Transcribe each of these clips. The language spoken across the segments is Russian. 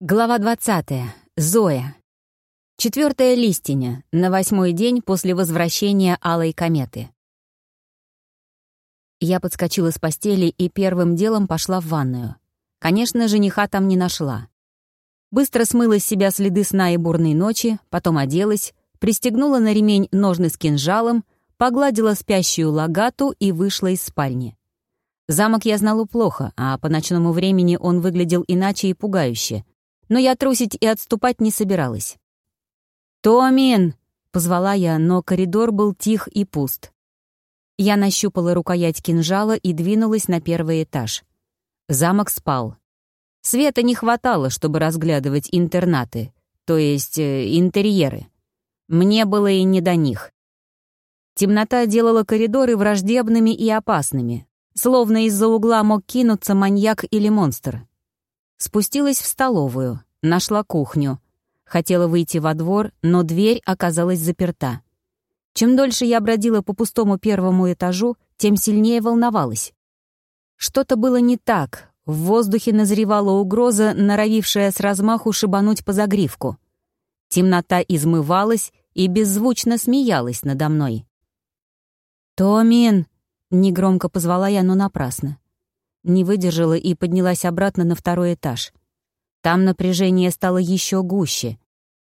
Глава 20. Зоя. Четвертая листиня, на восьмой день после возвращения Алой кометы. Я подскочила с постели и первым делом пошла в ванную. Конечно, жениха там не нашла. Быстро смыла с себя следы сна и бурной ночи, потом оделась, пристегнула на ремень ножны с кинжалом, погладила спящую лагату и вышла из спальни. Замок я знала плохо, а по ночному времени он выглядел иначе и пугающе — но я трусить и отступать не собиралась. «Томин!» — позвала я, но коридор был тих и пуст. Я нащупала рукоять кинжала и двинулась на первый этаж. Замок спал. Света не хватало, чтобы разглядывать интернаты, то есть э, интерьеры. Мне было и не до них. Темнота делала коридоры враждебными и опасными, словно из-за угла мог кинуться маньяк или монстр. Спустилась в столовую, нашла кухню. Хотела выйти во двор, но дверь оказалась заперта. Чем дольше я бродила по пустому первому этажу, тем сильнее волновалась. Что-то было не так. В воздухе назревала угроза, норовившая с размаху шибануть по загривку. Темнота измывалась и беззвучно смеялась надо мной. «Томин!» — негромко позвала я, но напрасно. Не выдержала и поднялась обратно на второй этаж. Там напряжение стало еще гуще.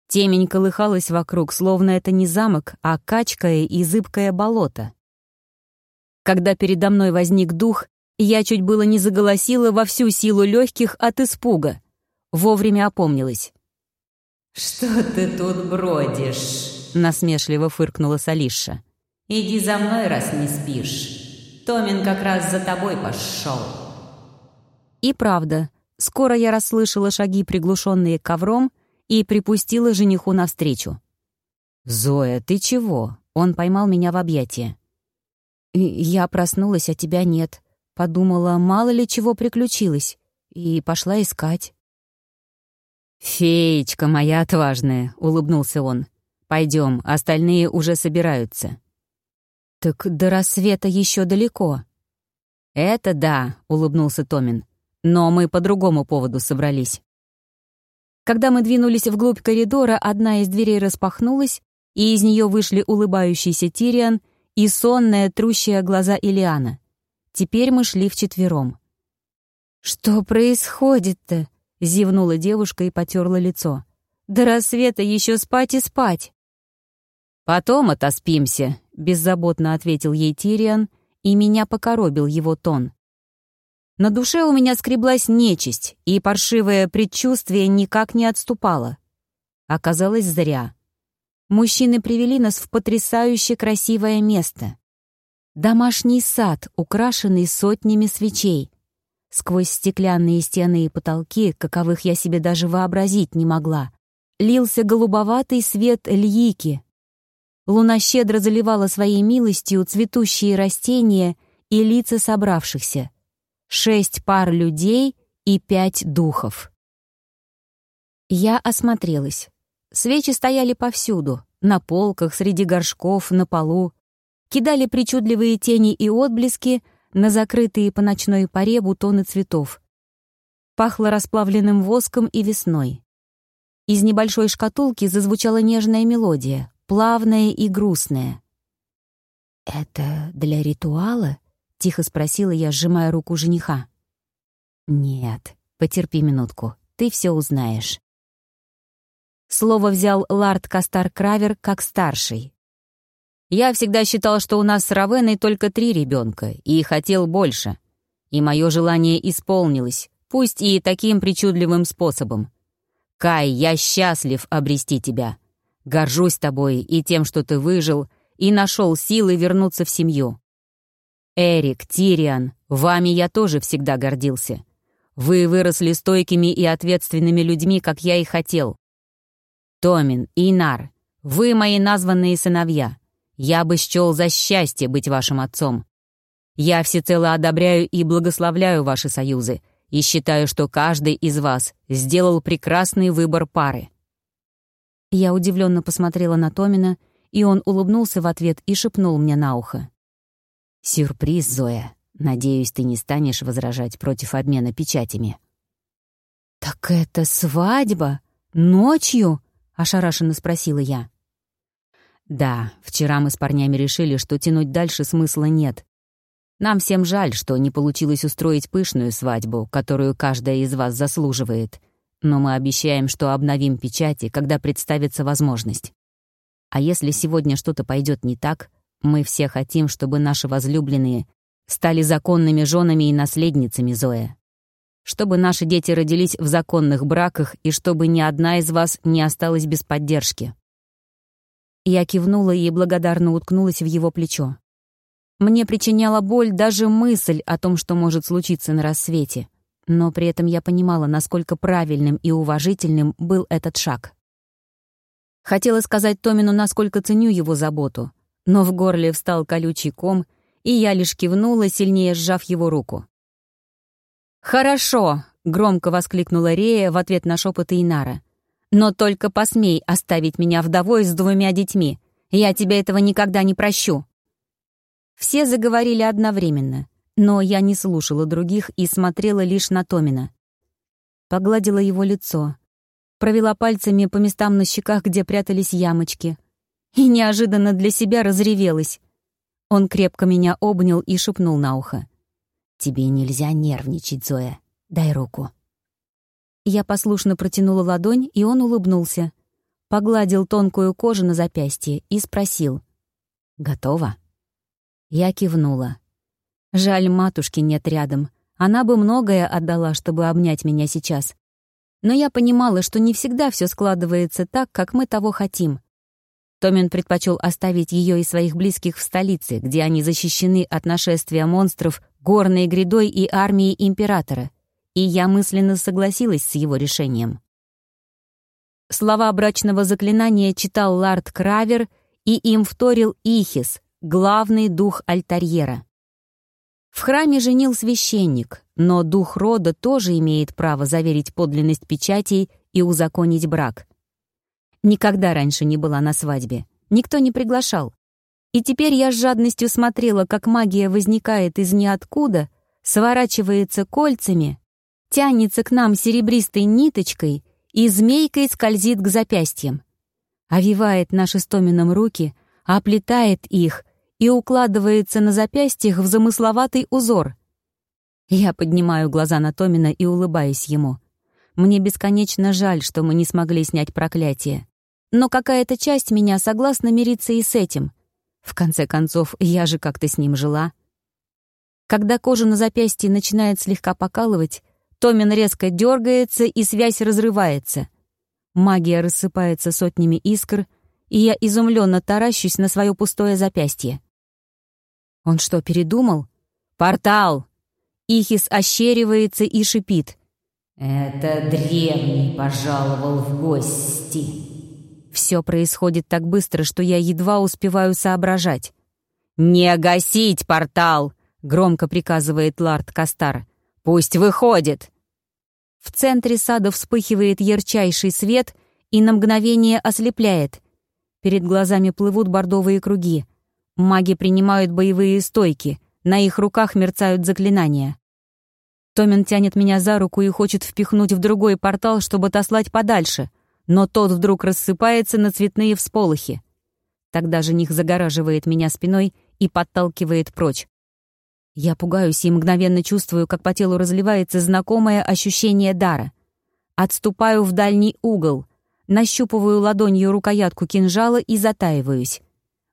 Темень колыхалась вокруг, словно это не замок, а качкое и зыбкое болото. Когда передо мной возник дух, я чуть было не заголосила во всю силу легких от испуга. Вовремя опомнилась. «Что ты тут бродишь?» — насмешливо фыркнула Салиша. «Иди за мной, раз не спишь. Томин как раз за тобой пошел». И правда, скоро я расслышала шаги, приглушенные ковром, и припустила жениху навстречу. «Зоя, ты чего?» Он поймал меня в объятия. «Я проснулась, а тебя нет. Подумала, мало ли чего приключилось, и пошла искать». «Феечка моя отважная», — улыбнулся он. Пойдем, остальные уже собираются». «Так до рассвета еще далеко». «Это да», — улыбнулся Томин. Но мы по другому поводу собрались. Когда мы двинулись вглубь коридора, одна из дверей распахнулась, и из нее вышли улыбающийся Тириан и сонная, трущая глаза Илиана. Теперь мы шли вчетвером. «Что происходит-то?» — зевнула девушка и потерла лицо. «До рассвета еще спать и спать!» «Потом отоспимся», — беззаботно ответил ей Тириан, и меня покоробил его тон. На душе у меня скреблась нечисть, и паршивое предчувствие никак не отступало. Оказалось, зря. Мужчины привели нас в потрясающе красивое место. Домашний сад, украшенный сотнями свечей. Сквозь стеклянные стены и потолки, каковых я себе даже вообразить не могла, лился голубоватый свет льики. Луна щедро заливала своей милостью цветущие растения и лица собравшихся — шесть пар людей и пять духов. Я осмотрелась. Свечи стояли повсюду, на полках, среди горшков, на полу. Кидали причудливые тени и отблески на закрытые по ночной паре бутоны цветов. Пахло расплавленным воском и весной. Из небольшой шкатулки зазвучала нежная мелодия, плавная и грустная. «Это для ритуала?» — тихо спросила я, сжимая руку жениха. «Нет, потерпи минутку, ты все узнаешь». Слово взял Лард Кастар Кравер как старший. «Я всегда считал, что у нас с Равеной только три ребенка, и хотел больше. И мое желание исполнилось, пусть и таким причудливым способом. Кай, я счастлив обрести тебя. Горжусь тобой и тем, что ты выжил, и нашел силы вернуться в семью. Эрик, Тириан, вами я тоже всегда гордился. Вы выросли стойкими и ответственными людьми, как я и хотел. Томин, Инар, вы мои названные сыновья. Я бы счел за счастье быть вашим отцом. Я всецело одобряю и благословляю ваши союзы и считаю, что каждый из вас сделал прекрасный выбор пары. Я удивленно посмотрела на Томина, и он улыбнулся в ответ и шепнул мне на ухо. «Сюрприз, Зоя. Надеюсь, ты не станешь возражать против обмена печатями». «Так «Так это свадьба? Ночью?» — ошарашенно спросила я. «Да, вчера мы с парнями решили, что тянуть дальше смысла нет. Нам всем жаль, что не получилось устроить пышную свадьбу, которую каждая из вас заслуживает, но мы обещаем, что обновим печати, когда представится возможность. А если сегодня что-то пойдет не так, мы все хотим, чтобы наши возлюбленные стали законными женами и наследницами Зоя. Чтобы наши дети родились в законных браках и чтобы ни одна из вас не осталась без поддержки. Я кивнула и благодарно уткнулась в его плечо. Мне причиняла боль даже мысль о том, что может случиться на рассвете, но при этом я понимала, насколько правильным и уважительным был этот шаг. Хотела сказать Томину, насколько ценю его заботу, но в горле встал колючий ком, и я лишь кивнула, сильнее сжав его руку. «Хорошо!» — громко воскликнула Рея в ответ на шепот Инара. «Но только посмей оставить меня вдовой с двумя детьми. Я тебе этого никогда не прощу!» Все заговорили одновременно, но я не слушала других и смотрела лишь на Томина. Погладила его лицо, провела пальцами по местам на щеках, где прятались ямочки, и неожиданно для себя разревелась. Он крепко меня обнял и шепнул на ухо. «Тебе нельзя нервничать, Зоя. Дай руку». Я послушно протянула ладонь, и он улыбнулся. Погладил тонкую кожу на запястье и спросил. «Готово?» Я кивнула. Жаль, матушки нет рядом. Она бы многое отдала, чтобы обнять меня сейчас. Но я понимала, что не всегда все складывается так, как мы того хотим. Томин предпочел оставить ее и своих близких в столице, где они защищены от нашествия монстров, горной грядой и армией императора. И я мысленно согласилась с его решением. Слова брачного заклинания читал Лард Кравер, и им вторил Ихис, главный дух альтарьера. В храме женил священник, но дух рода тоже имеет право заверить подлинность печатей и узаконить брак. Никогда раньше не была на свадьбе, никто не приглашал. И теперь я с жадностью смотрела, как магия возникает из ниоткуда, сворачивается кольцами, тянется к нам серебристой ниточкой и змейкой скользит к запястьям. Овивает наши с Томином руки, оплетает их — и укладывается на запястьях в замысловатый узор. Я поднимаю глаза на Томина и улыбаюсь ему. Мне бесконечно жаль, что мы не смогли снять проклятие. Но какая-то часть меня согласна мириться и с этим. В конце концов, я же как-то с ним жила. Когда кожа на запястье начинает слегка покалывать, Томин резко дергается, и связь разрывается. Магия рассыпается сотнями искр, и я изумленно таращусь на свое пустое запястье. Он что, передумал? «Портал!» Ихис ощеривается и шипит. «Это древний пожаловал в гости». Все происходит так быстро, что я едва успеваю соображать. «Не гасить портал!» — громко приказывает Лард Кастар. «Пусть выходит!» В центре сада вспыхивает ярчайший свет и на мгновение ослепляет. Перед глазами плывут бордовые круги. Маги принимают боевые стойки, на их руках мерцают заклинания. Томин тянет меня за руку и хочет впихнуть в другой портал, чтобы отослать подальше, но тот вдруг рассыпается на цветные всполохи. Тогда жених загораживает меня спиной и подталкивает прочь. Я пугаюсь и мгновенно чувствую, как по телу разливается знакомое ощущение дара. Отступаю в дальний угол, нащупываю ладонью рукоятку кинжала и затаиваюсь.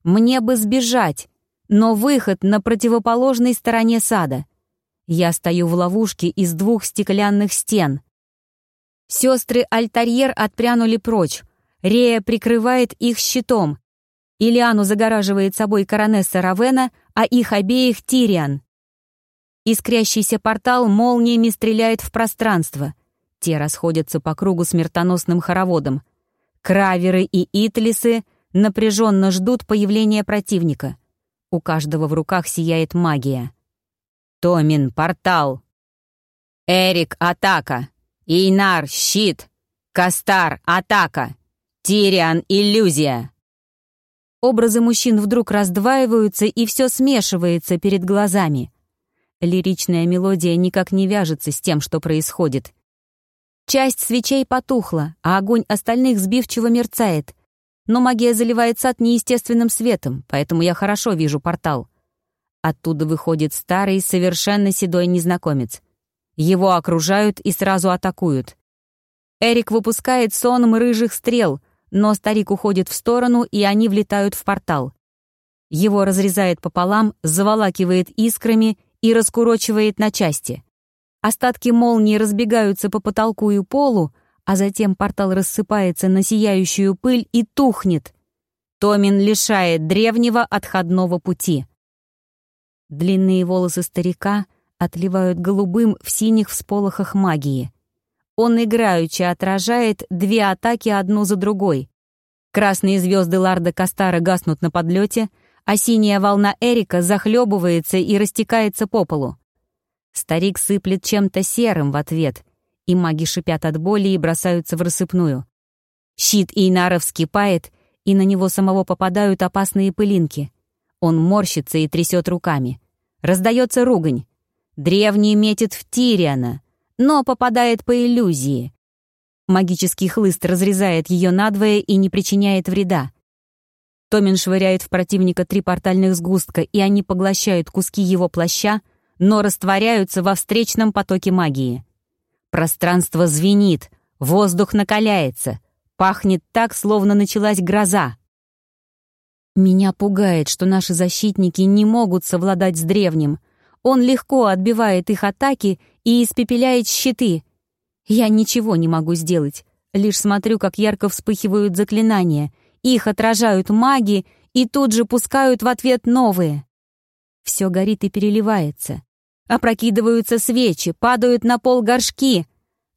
Мне бы сбежать, но выход на противоположной стороне сада. Я стою в ловушке из двух стеклянных стен. Сестры Альтарьер отпрянули прочь. Рея прикрывает их щитом. Ильяну загораживает собой коронесса Равена, а их обеих — Тириан. Искрящийся портал молниями стреляет в пространство. Те расходятся по кругу смертоносным хороводом. Краверы и Итлисы напряженно ждут появления противника. У каждого в руках сияет магия. Томин — портал. Эрик — атака. Инар — щит. Кастар — атака. Тириан — иллюзия. Образы мужчин вдруг раздваиваются, и все смешивается перед глазами. Лиричная мелодия никак не вяжется с тем, что происходит. Часть свечей потухла, а огонь остальных сбивчиво мерцает. Но магия заливает сад неестественным светом, поэтому я хорошо вижу портал. Оттуда выходит старый, совершенно седой незнакомец. Его окружают и сразу атакуют. Эрик выпускает соном рыжих стрел, но старик уходит в сторону, и они влетают в портал. Его разрезает пополам, заволакивает искрами и раскурочивает на части. Остатки молнии разбегаются по потолку и полу, а затем портал рассыпается на сияющую пыль и тухнет. Томин лишает древнего отходного пути. Длинные волосы старика отливают голубым в синих всполохах магии. Он играючи отражает две атаки одну за другой. Красные звезды Ларда Кастара гаснут на подлете, а синяя волна Эрика захлебывается и растекается по полу. Старик сыплет чем-то серым в ответ, и маги шипят от боли и бросаются в рассыпную. Щит Эйнара вскипает, и на него самого попадают опасные пылинки. Он морщится и трясет руками. Раздается ругань. Древний метит в Тириана, но попадает по иллюзии. Магический хлыст разрезает ее надвое и не причиняет вреда. Томин швыряет в противника три портальных сгустка, и они поглощают куски его плаща, но растворяются во встречном потоке магии. Пространство звенит, воздух накаляется, пахнет так, словно началась гроза. Меня пугает, что наши защитники не могут совладать с древним. Он легко отбивает их атаки и испепеляет щиты. Я ничего не могу сделать, лишь смотрю, как ярко вспыхивают заклинания. Их отражают маги и тут же пускают в ответ новые. Все горит и переливается. Опрокидываются свечи, падают на пол горшки.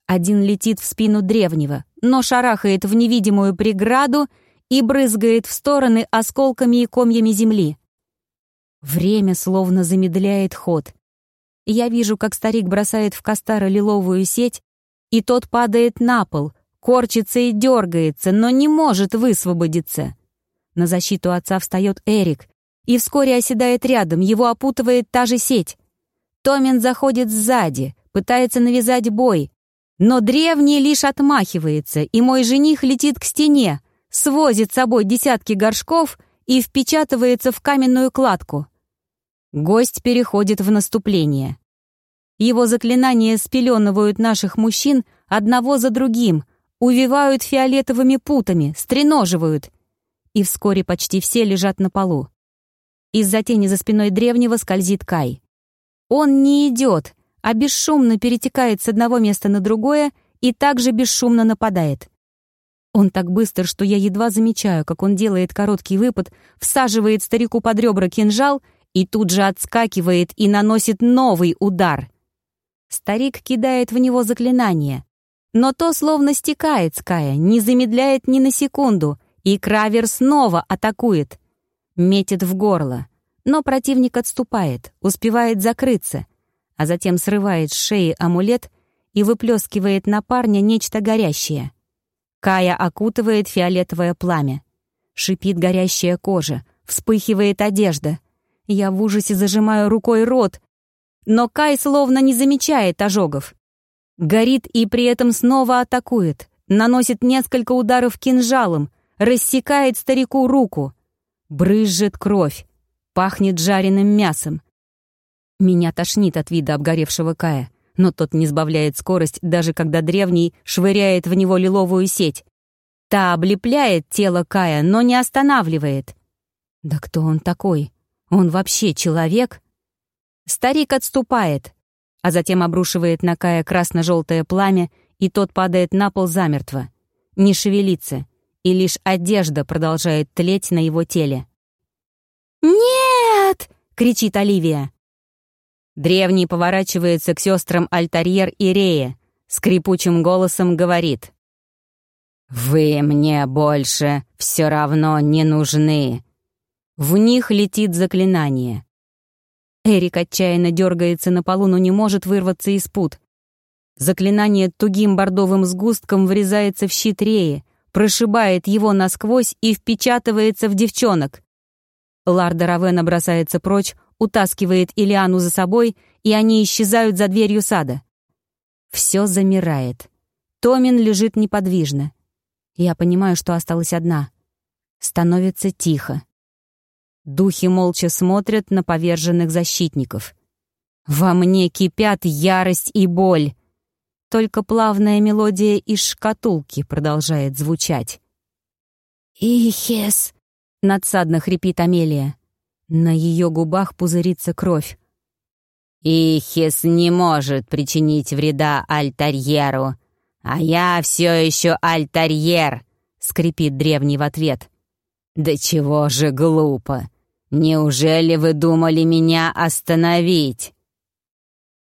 Один летит в спину древнего, но шарахает в невидимую преграду и брызгает в стороны осколками и комьями земли. Время словно замедляет ход. Я вижу, как старик бросает в Кастара лиловую сеть, и тот падает на пол, корчится и дергается, но не может высвободиться. На защиту отца встает Эрик, и вскоре оседает рядом, его опутывает та же сеть. Томин заходит сзади, пытается навязать бой. Но древний лишь отмахивается, и мой жених летит к стене, свозит с собой десятки горшков и впечатывается в каменную кладку. Гость переходит в наступление. Его заклинания спеленывают наших мужчин одного за другим, увивают фиолетовыми путами, стреноживают. И вскоре почти все лежат на полу. Из-за тени за спиной древнего скользит Кай. Он не идет, а бесшумно перетекает с одного места на другое и также бесшумно нападает. Он так быстро, что я едва замечаю, как он делает короткий выпад, всаживает старику под ребра кинжал и тут же отскакивает и наносит новый удар. Старик кидает в него заклинание, но то словно стекает с Кая, не замедляет ни на секунду, и Кравер снова атакует. Метит в горло но противник отступает, успевает закрыться, а затем срывает с шеи амулет и выплескивает на парня нечто горящее. Кая окутывает фиолетовое пламя. Шипит горящая кожа, вспыхивает одежда. Я в ужасе зажимаю рукой рот, но Кай словно не замечает ожогов. Горит и при этом снова атакует, наносит несколько ударов кинжалом, рассекает старику руку. Брызжет кровь. Пахнет жареным мясом. Меня тошнит от вида обгоревшего Кая, но тот не сбавляет скорость, даже когда древний швыряет в него лиловую сеть. Та облепляет тело Кая, но не останавливает. Да кто он такой? Он вообще человек? Старик отступает, а затем обрушивает на Кая красно-желтое пламя, и тот падает на пол замертво. Не шевелится, и лишь одежда продолжает тлеть на его теле. «Нет!» — кричит Оливия. Древний поворачивается к сестрам Альтарьер и Рея, скрипучим голосом говорит. «Вы мне больше все равно не нужны». В них летит заклинание. Эрик отчаянно дергается на полу, но не может вырваться из пут. Заклинание тугим бордовым сгустком врезается в щит Реи, прошибает его насквозь и впечатывается в девчонок. Ларда Равена бросается прочь, утаскивает Илиану за собой, и они исчезают за дверью сада. Все замирает. Томин лежит неподвижно. Я понимаю, что осталась одна. Становится тихо. Духи молча смотрят на поверженных защитников. Во мне кипят ярость и боль. Только плавная мелодия из шкатулки продолжает звучать. «Ихес!» — надсадно хрипит Амелия. На ее губах пузырится кровь. «Ихис не может причинить вреда альтарьеру, а я все еще альтарьер!» — скрипит древний в ответ. «Да чего же глупо! Неужели вы думали меня остановить?»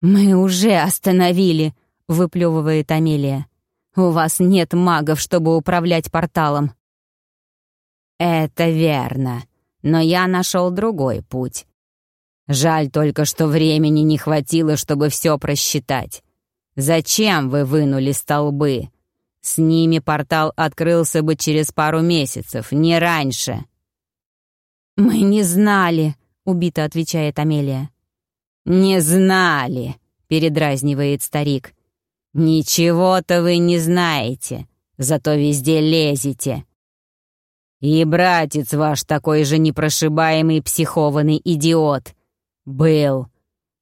«Мы уже остановили», — выплевывает Амелия. «У вас нет магов, чтобы управлять порталом». «Это верно, но я нашел другой путь. Жаль только, что времени не хватило, чтобы все просчитать. Зачем вы вынули столбы? С ними портал открылся бы через пару месяцев, не раньше». «Мы не знали», — убито отвечает Амелия. «Не знали», — передразнивает старик. «Ничего-то вы не знаете, зато везде лезете. И братец ваш такой же непрошибаемый психованный идиот. Был.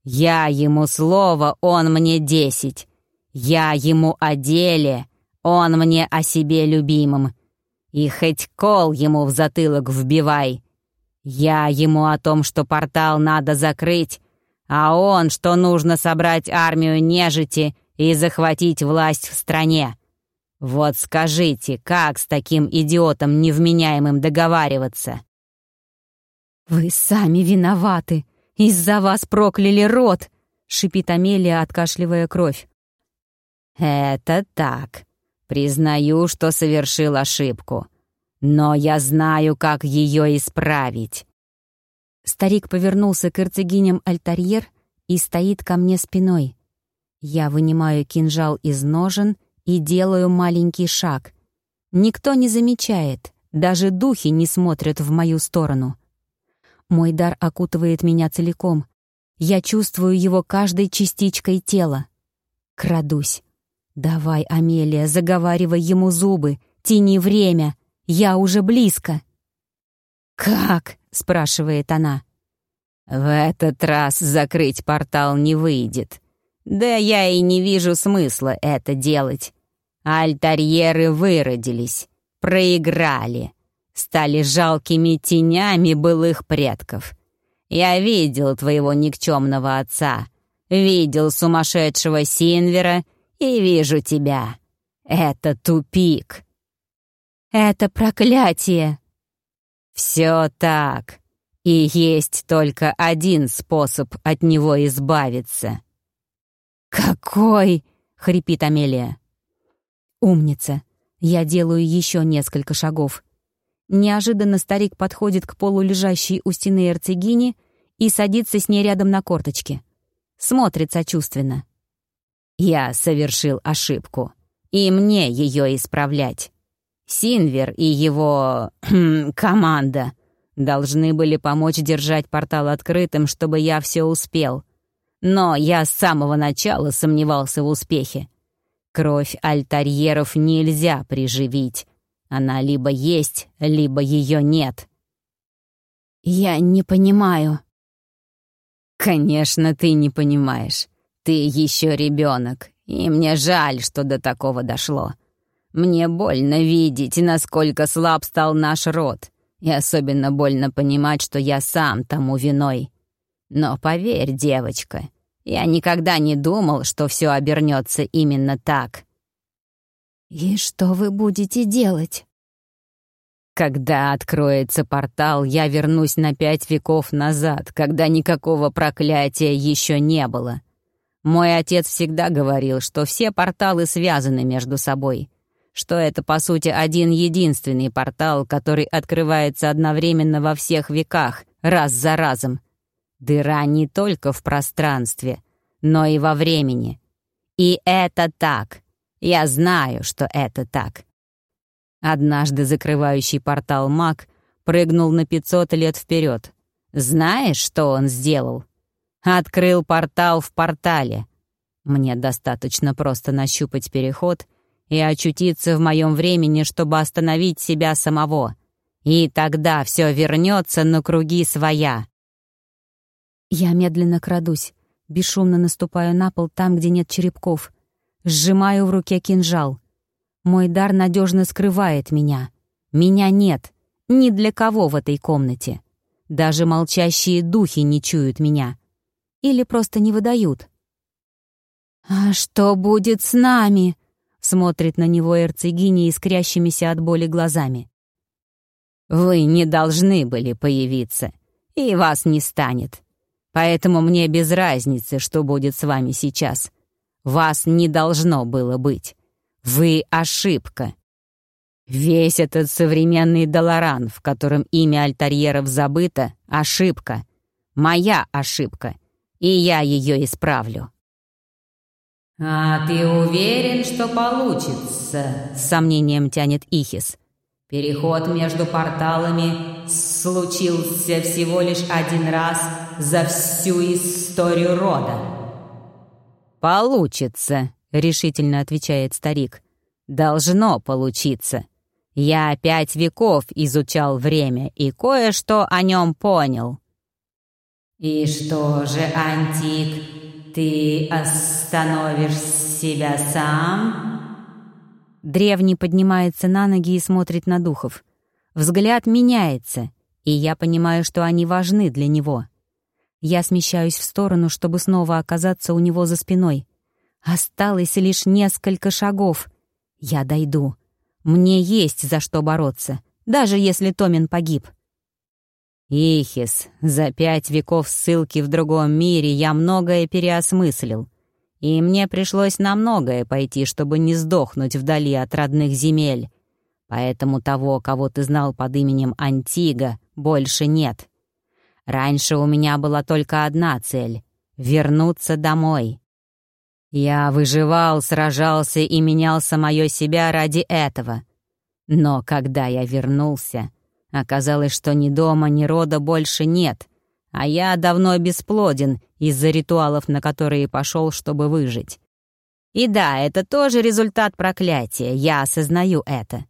Я ему слово, он мне десять. Я ему о деле, он мне о себе любимом. И хоть кол ему в затылок вбивай. Я ему о том, что портал надо закрыть, а он, что нужно собрать армию нежити и захватить власть в стране. Вот скажите, как с таким идиотом невменяемым договариваться? «Вы сами виноваты. Из-за вас прокляли род!» — шипит Амелия, откашливая кровь. «Это так. Признаю, что совершил ошибку. Но я знаю, как ее исправить». Старик повернулся к эрцегиням альтарьер и стоит ко мне спиной. Я вынимаю кинжал из ножен и делаю маленький шаг. Никто не замечает, даже духи не смотрят в мою сторону. Мой дар окутывает меня целиком. Я чувствую его каждой частичкой тела. Крадусь. «Давай, Амелия, заговаривай ему зубы, тяни время, я уже близко». «Как?» — спрашивает она. «В этот раз закрыть портал не выйдет. Да я и не вижу смысла это делать. Альтарьеры выродились, проиграли, стали жалкими тенями былых предков. Я видел твоего никчемного отца, видел сумасшедшего Синвера и вижу тебя. Это тупик». «Это проклятие!» «Все так. И есть только один способ от него избавиться». «Какой?» — хрипит Амелия. «Умница. Я делаю еще несколько шагов. Неожиданно старик подходит к полу лежащей у стены эрцегини и садится с ней рядом на корточке. Смотрит сочувственно. «Я совершил ошибку, и мне ее исправлять. Синвер и его... команда должны были помочь держать портал открытым, чтобы я все успел. Но я с самого начала сомневался в успехе. Кровь альтарьеров нельзя приживить. Она либо есть, либо ее нет. «Я не понимаю». «Конечно, ты не понимаешь. Ты еще ребенок, и мне жаль, что до такого дошло. Мне больно видеть, насколько слаб стал наш род, и особенно больно понимать, что я сам тому виной. Но поверь, девочка, я никогда не думал, что все обернется именно так. «И что вы будете делать?» Когда откроется портал, я вернусь на пять веков назад, когда никакого проклятия еще не было. Мой отец всегда говорил, что все порталы связаны между собой — что это, по сути, один единственный портал, который открывается одновременно во всех веках, раз за разом. Дыра не только в пространстве, но и во времени. И это так. Я знаю, что это так. Однажды закрывающий портал маг прыгнул на 500 лет вперед. Знаешь, что он сделал? Открыл портал в портале. Мне достаточно просто нащупать переход — и очутиться в моем времени, чтобы остановить себя самого. И тогда все вернется на круги своя. Я медленно крадусь, бесшумно наступаю на пол там, где нет черепков. Сжимаю в руке кинжал. Мой дар надежно скрывает меня. Меня нет. Ни для кого в этой комнате. Даже молчащие духи не чуют меня. Или просто не выдают. «А что будет с нами?» — смотрит на него эрцегиня искрящимися от боли глазами. «Вы не должны были появиться, и вас не станет. Поэтому мне без разницы, что будет с вами сейчас. Вас не должно было быть. Вы ошибка. Весь этот современный Долоран, в котором имя альтерьеров забыто, — ошибка. Моя ошибка. И я ее исправлю. «А ты уверен, что получится?» — с сомнением тянет Ихис. «Переход между порталами случился всего лишь один раз за всю историю рода». «Получится», — решительно отвечает старик. «Должно получиться. Я пять веков изучал время и кое-что о нем понял». «И что же, Антик, ты остановишь себя сам?» Древний поднимается на ноги и смотрит на духов. Взгляд меняется, и я понимаю, что они важны для него. Я смещаюсь в сторону, чтобы снова оказаться у него за спиной. Осталось лишь несколько шагов. Я дойду. Мне есть за что бороться, даже если Томин погиб. Ихис, за пять веков ссылки в другом мире я многое переосмыслил. И мне пришлось на многое пойти, чтобы не сдохнуть вдали от родных земель. Поэтому того, кого ты знал под именем Антига, больше нет. Раньше у меня была только одна цель — вернуться домой. Я выживал, сражался и менял самое себя ради этого. Но когда я вернулся, оказалось, что ни дома, ни рода больше нет, а я давно бесплоден из-за ритуалов, на которые пошел, чтобы выжить. И да, это тоже результат проклятия, я осознаю это.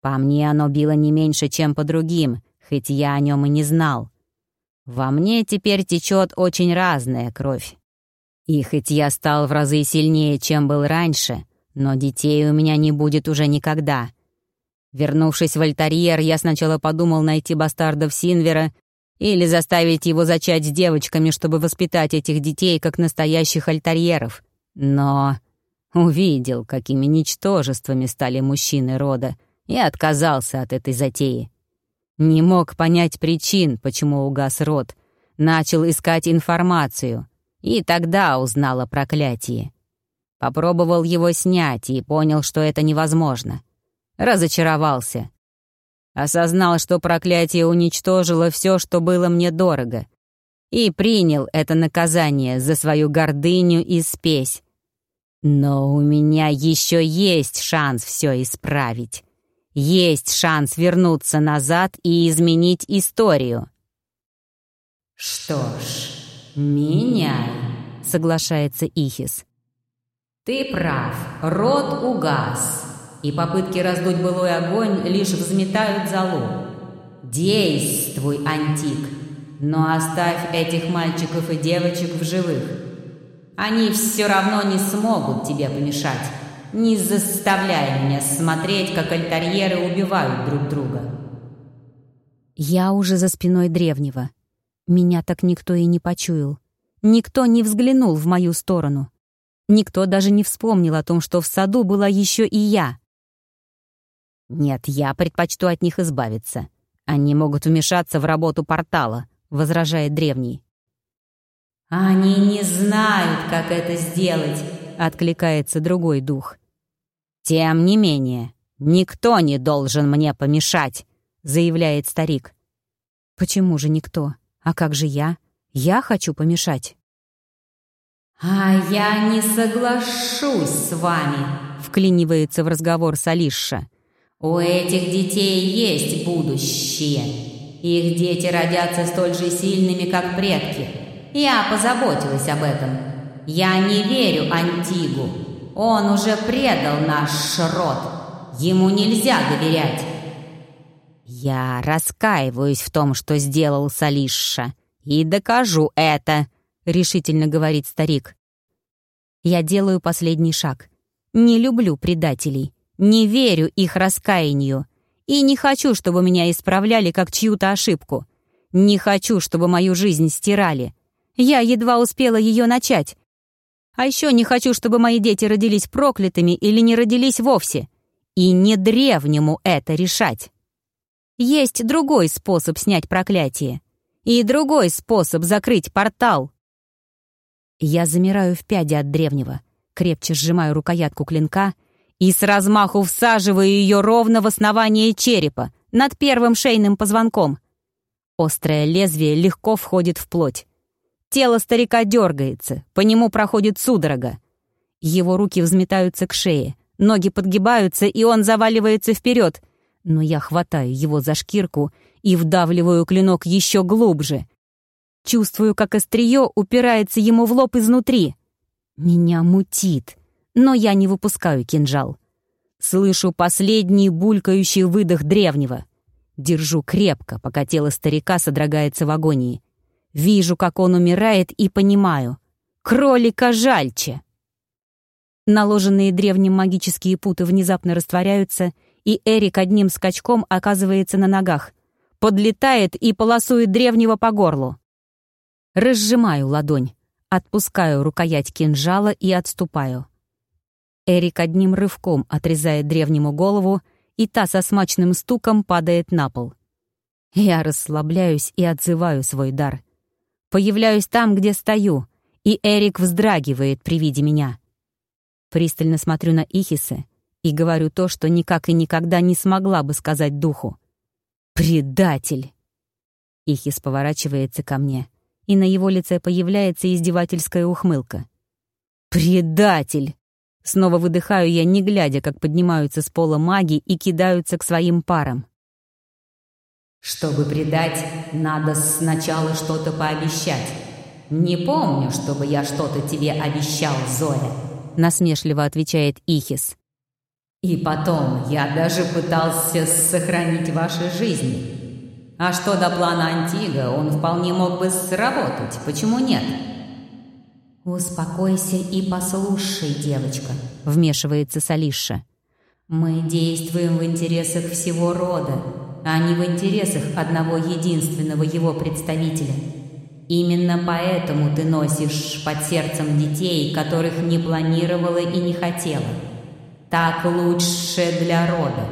По мне оно било не меньше, чем по другим, хоть я о нем и не знал. Во мне теперь течет очень разная кровь. И хоть я стал в разы сильнее, чем был раньше, но детей у меня не будет уже никогда. Вернувшись в альтерьер, я сначала подумал найти бастардов Синвера или заставить его зачать с девочками, чтобы воспитать этих детей как настоящих альтерьеров. Но увидел, какими ничтожествами стали мужчины рода, и отказался от этой затеи. Не мог понять причин, почему угас род. Начал искать информацию — и тогда узнал о проклятии. Попробовал его снять и понял, что это невозможно. Разочаровался. Осознал, что проклятие уничтожило все, что было мне дорого. И принял это наказание за свою гордыню и спесь. Но у меня еще есть шанс все исправить. Есть шанс вернуться назад и изменить историю. Что ж... «Меняй», — соглашается Ихис. «Ты прав, род угас, и попытки раздуть былой огонь лишь взметают залу. Действуй, Антик, но оставь этих мальчиков и девочек в живых. Они все равно не смогут тебе помешать. Не заставляй меня смотреть, как альтерьеры убивают друг друга». Я уже за спиной древнего — меня так никто и не почуял. Никто не взглянул в мою сторону. Никто даже не вспомнил о том, что в саду была еще и я. «Нет, я предпочту от них избавиться. Они могут вмешаться в работу портала», — возражает древний. «Они не знают, как это сделать», — откликается другой дух. «Тем не менее, никто не должен мне помешать», — заявляет старик. «Почему же никто?» А как же я? Я хочу помешать. «А я не соглашусь с вами», — вклинивается в разговор Салишша. «У этих детей есть будущее. Их дети родятся столь же сильными, как предки. Я позаботилась об этом. Я не верю Антигу. Он уже предал наш род. Ему нельзя доверять. Я раскаиваюсь в том, что сделал Салишша, и докажу это, решительно говорит старик. Я делаю последний шаг. Не люблю предателей, не верю их раскаянию и не хочу, чтобы меня исправляли как чью-то ошибку. Не хочу, чтобы мою жизнь стирали. Я едва успела ее начать. А еще не хочу, чтобы мои дети родились проклятыми или не родились вовсе. И не древнему это решать. Есть другой способ снять проклятие. И другой способ закрыть портал. Я замираю в пяде от древнего, крепче сжимаю рукоятку клинка и с размаху всаживаю ее ровно в основание черепа, над первым шейным позвонком. Острое лезвие легко входит в плоть. Тело старика дергается, по нему проходит судорога. Его руки взметаются к шее, ноги подгибаются, и он заваливается вперед. Но я хватаю его за шкирку и вдавливаю клинок еще глубже. Чувствую, как острие упирается ему в лоб изнутри. Меня мутит, но я не выпускаю кинжал. Слышу последний булькающий выдох древнего — Держу крепко, пока тело старика содрогается в агонии. Вижу, как он умирает, и понимаю. Кролика жальче! Наложенные древним магические путы внезапно растворяются, и Эрик одним скачком оказывается на ногах. Подлетает и полосует древнего по горлу. Разжимаю ладонь, отпускаю рукоять кинжала и отступаю. Эрик одним рывком отрезает древнему голову и та со смачным стуком падает на пол. Я расслабляюсь и отзываю свой дар. Появляюсь там, где стою, и Эрик вздрагивает при виде меня. Пристально смотрю на Ихиса и говорю то, что никак и никогда не смогла бы сказать духу. «Предатель!» Ихис поворачивается ко мне, и на его лице появляется издевательская ухмылка. «Предатель!» Снова выдыхаю я, не глядя, как поднимаются с пола маги и кидаются к своим парам. «Чтобы предать, надо сначала что-то пообещать. Не помню, чтобы я что-то тебе обещал, Зоя», — насмешливо отвечает Ихис. «И потом, я даже пытался сохранить ваши жизни. А что до плана Антига, он вполне мог бы сработать, почему нет?» «Успокойся и послушай, девочка», — вмешивается Салиша. «Мы действуем в интересах всего рода, а не в интересах одного единственного его представителя. Именно поэтому ты носишь под сердцем детей, которых не планировала и не хотела. Так лучше для рода.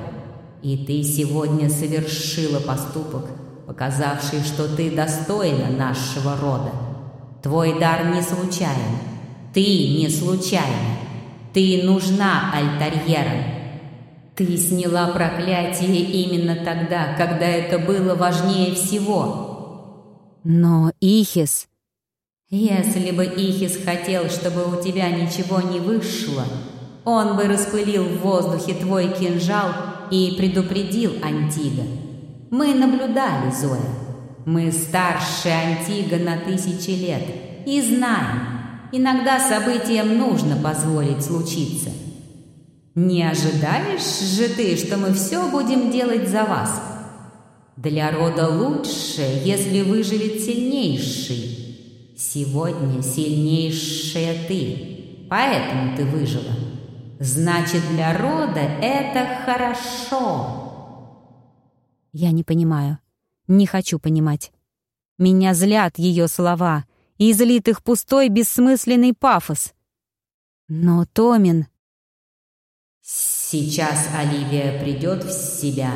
И ты сегодня совершила поступок, показавший, что ты достойна нашего рода. Твой дар не случайен. Ты не случайна. Ты нужна альтерьерам. Ты сняла проклятие именно тогда, когда это было важнее всего. Но Ихис... Если бы Ихис хотел, чтобы у тебя ничего не вышло, он бы распылил в воздухе твой кинжал и предупредил Антига. Мы наблюдали, Зоя. Мы старше Антига на тысячи лет и знаем, иногда событиям нужно позволить случиться. Не ожидаешь же ты, что мы все будем делать за вас? Для рода лучше, если выживет сильнейший. Сегодня сильнейшая ты, поэтому ты выжила. Значит, для рода это хорошо. Я не понимаю. Не хочу понимать. Меня злят ее слова, и злит их пустой, бессмысленный пафос. Но Томин... Сейчас Оливия придет в себя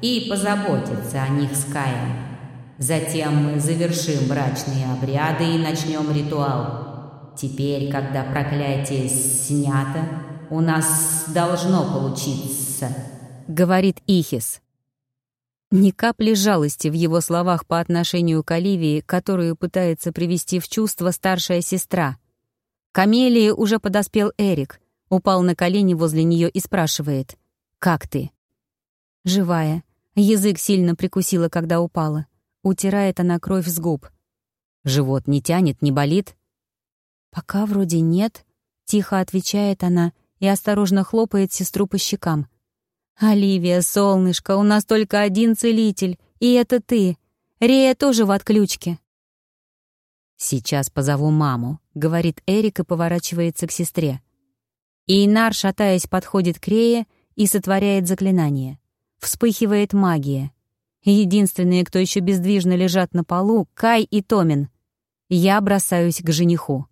и позаботится о них с Каем. Затем мы завершим брачные обряды и начнем ритуал. Теперь, когда проклятие снято, у нас должно получиться, — говорит Ихис. Ни капли жалости в его словах по отношению к Оливии, которую пытается привести в чувство старшая сестра. К Амелии уже подоспел Эрик, упал на колени возле нее и спрашивает «Как ты?» Живая. Язык сильно прикусила, когда упала. Утирает она кровь с губ. Живот не тянет, не болит? «Пока вроде нет», — тихо отвечает она и осторожно хлопает сестру по щекам. «Оливия, солнышко, у нас только один целитель, и это ты. Рея тоже в отключке». «Сейчас позову маму», — говорит Эрик и поворачивается к сестре. Эйнар, шатаясь, подходит к Рее и сотворяет заклинание. Вспыхивает магия. Единственные, кто еще бездвижно лежат на полу, Кай и Томин. Я бросаюсь к жениху.